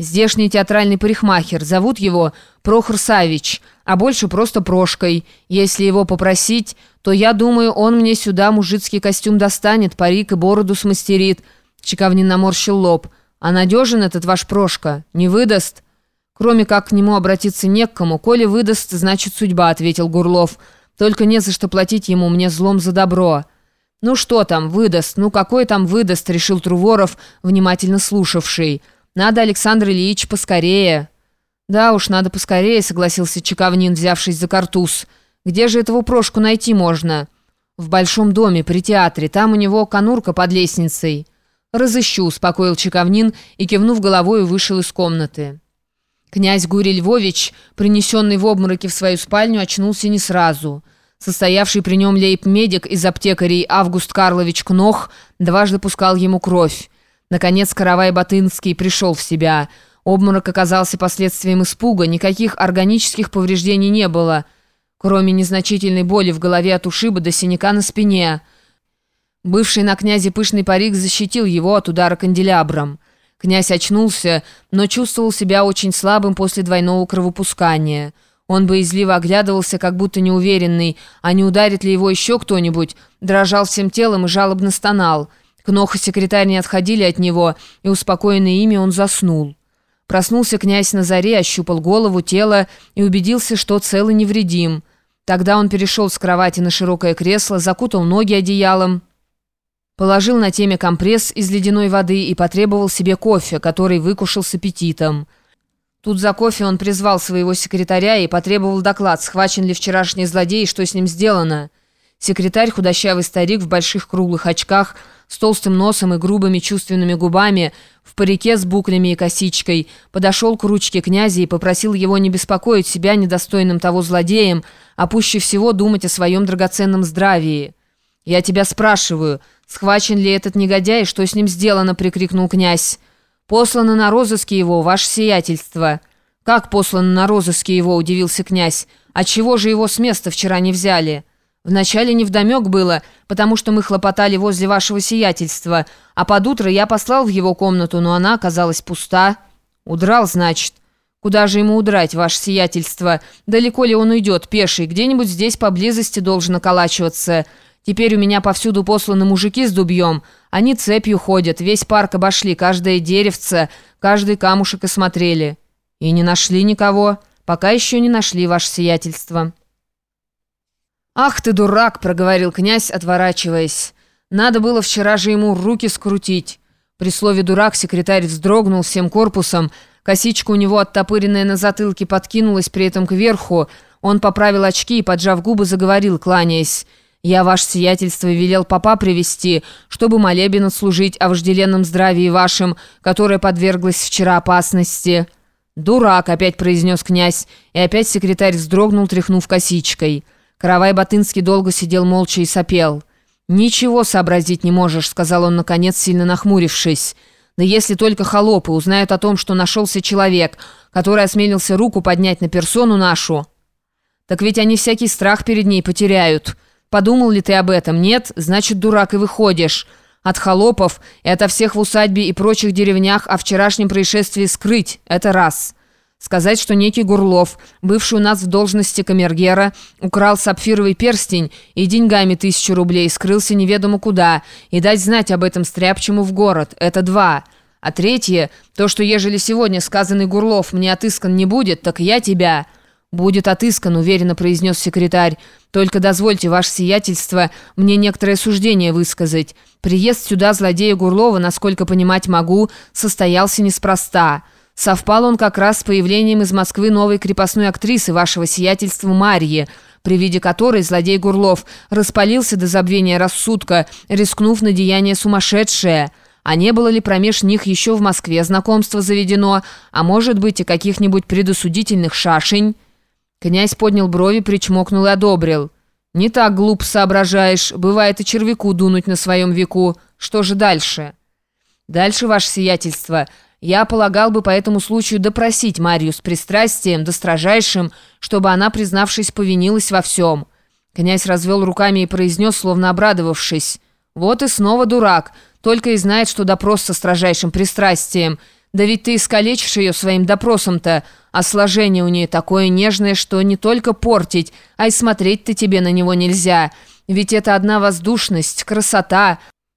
Здешний театральный парикмахер, зовут его Прохор Савич, а больше просто Прошкой. Если его попросить, то, я думаю, он мне сюда мужицкий костюм достанет, парик и бороду смастерит». Чековнин наморщил лоб. «А надежен этот ваш Прошка? Не выдаст?» «Кроме как к нему обратиться не к кому. Коли выдаст, значит судьба», — ответил Гурлов. «Только не за что платить ему мне злом за добро». «Ну что там, выдаст? Ну какой там выдаст?» — решил Труворов, внимательно слушавший. Надо, Александр Ильич, поскорее». «Да уж, надо поскорее», — согласился Чековнин, взявшись за картуз. «Где же этого прошку найти можно?» «В большом доме, при театре. Там у него конурка под лестницей». «Разыщу», — успокоил Чековнин и, кивнув головой, вышел из комнаты. Князь Гурий Львович, принесенный в обмороке в свою спальню, очнулся не сразу. Состоявший при нем лейб-медик из аптекарей Август Карлович Кнох дважды пускал ему кровь. Наконец Каравай-Батынский пришел в себя. Обморок оказался последствием испуга, никаких органических повреждений не было, кроме незначительной боли в голове от ушиба до синяка на спине. Бывший на князе пышный парик защитил его от удара канделябром. Князь очнулся, но чувствовал себя очень слабым после двойного кровопускания. Он боязливо оглядывался, как будто неуверенный, а не ударит ли его еще кто-нибудь, дрожал всем телом и жалобно стонал – Кнох и секретарь не отходили от него, и, успокоенный ими, он заснул. Проснулся князь на заре, ощупал голову, тело и убедился, что цел и невредим. Тогда он перешел с кровати на широкое кресло, закутал ноги одеялом, положил на теме компресс из ледяной воды и потребовал себе кофе, который выкушал с аппетитом. Тут за кофе он призвал своего секретаря и потребовал доклад, схвачен ли вчерашний злодей и что с ним сделано. Секретарь, худощавый старик в больших круглых очках, с толстым носом и грубыми чувственными губами, в парике с буклями и косичкой, подошел к ручке князя и попросил его не беспокоить себя недостойным того злодеем, а пуще всего думать о своем драгоценном здравии. «Я тебя спрашиваю, схвачен ли этот негодяй, что с ним сделано?» — прикрикнул князь. «Послано на розыске его, ваше сиятельство». «Как послано на розыске его?» — удивился князь. «А чего же его с места вчера не взяли?» Вначале невдомек было, потому что мы хлопотали возле вашего сиятельства, а под утро я послал в его комнату, но она оказалась пуста. Удрал, значит. Куда же ему удрать, ваше сиятельство? Далеко ли он уйдет, пеший? Где-нибудь здесь поблизости должен околачиваться. Теперь у меня повсюду посланы мужики с дубьем. Они цепью ходят, весь парк обошли, каждое деревце, каждый камушек осмотрели. И не нашли никого. Пока еще не нашли, ваше сиятельство». «Ах ты, дурак!» — проговорил князь, отворачиваясь. «Надо было вчера же ему руки скрутить». При слове «дурак» секретарь вздрогнул всем корпусом. Косичка у него оттопыренная на затылке подкинулась при этом кверху. Он поправил очки и, поджав губы, заговорил, кланяясь. «Я, ваше сиятельство, велел папа привести, чтобы молебен отслужить о вожделенном здравии вашем, которое подверглось вчера опасности». «Дурак!» — опять произнес князь, и опять секретарь вздрогнул, тряхнув косичкой. Каравай-Батынский долго сидел молча и сопел. «Ничего сообразить не можешь», — сказал он, наконец, сильно нахмурившись. «Да если только холопы узнают о том, что нашелся человек, который осмелился руку поднять на персону нашу, так ведь они всякий страх перед ней потеряют. Подумал ли ты об этом? Нет? Значит, дурак и выходишь. От холопов и ото всех в усадьбе и прочих деревнях о вчерашнем происшествии скрыть. Это раз». Сказать, что некий Гурлов, бывший у нас в должности камергера, украл сапфировый перстень и деньгами тысячу рублей, скрылся неведомо куда, и дать знать об этом стряпчему в город. Это два. А третье, то, что ежели сегодня сказанный Гурлов мне отыскан не будет, так я тебя... «Будет отыскан», — уверенно произнес секретарь. «Только дозвольте, ваше сиятельство, мне некоторое суждение высказать. Приезд сюда злодея Гурлова, насколько понимать могу, состоялся неспроста». Совпал он как раз с появлением из Москвы новой крепостной актрисы вашего сиятельства Марьи, при виде которой злодей Гурлов распалился до забвения рассудка, рискнув на деяние сумасшедшее. А не было ли промеж них еще в Москве знакомство заведено, а может быть и каких-нибудь предосудительных шашень? Князь поднял брови, причмокнул и одобрил. «Не так глуп соображаешь, бывает и червяку дунуть на своем веку. Что же дальше?» «Дальше, ваше сиятельство». Я полагал бы по этому случаю допросить Марию с пристрастием, да строжайшим, чтобы она, признавшись, повинилась во всем. Князь развел руками и произнес, словно обрадовавшись. «Вот и снова дурак, только и знает, что допрос со строжайшим пристрастием. Да ведь ты искалечишь ее своим допросом-то, а сложение у нее такое нежное, что не только портить, а и смотреть-то тебе на него нельзя. Ведь это одна воздушность, красота,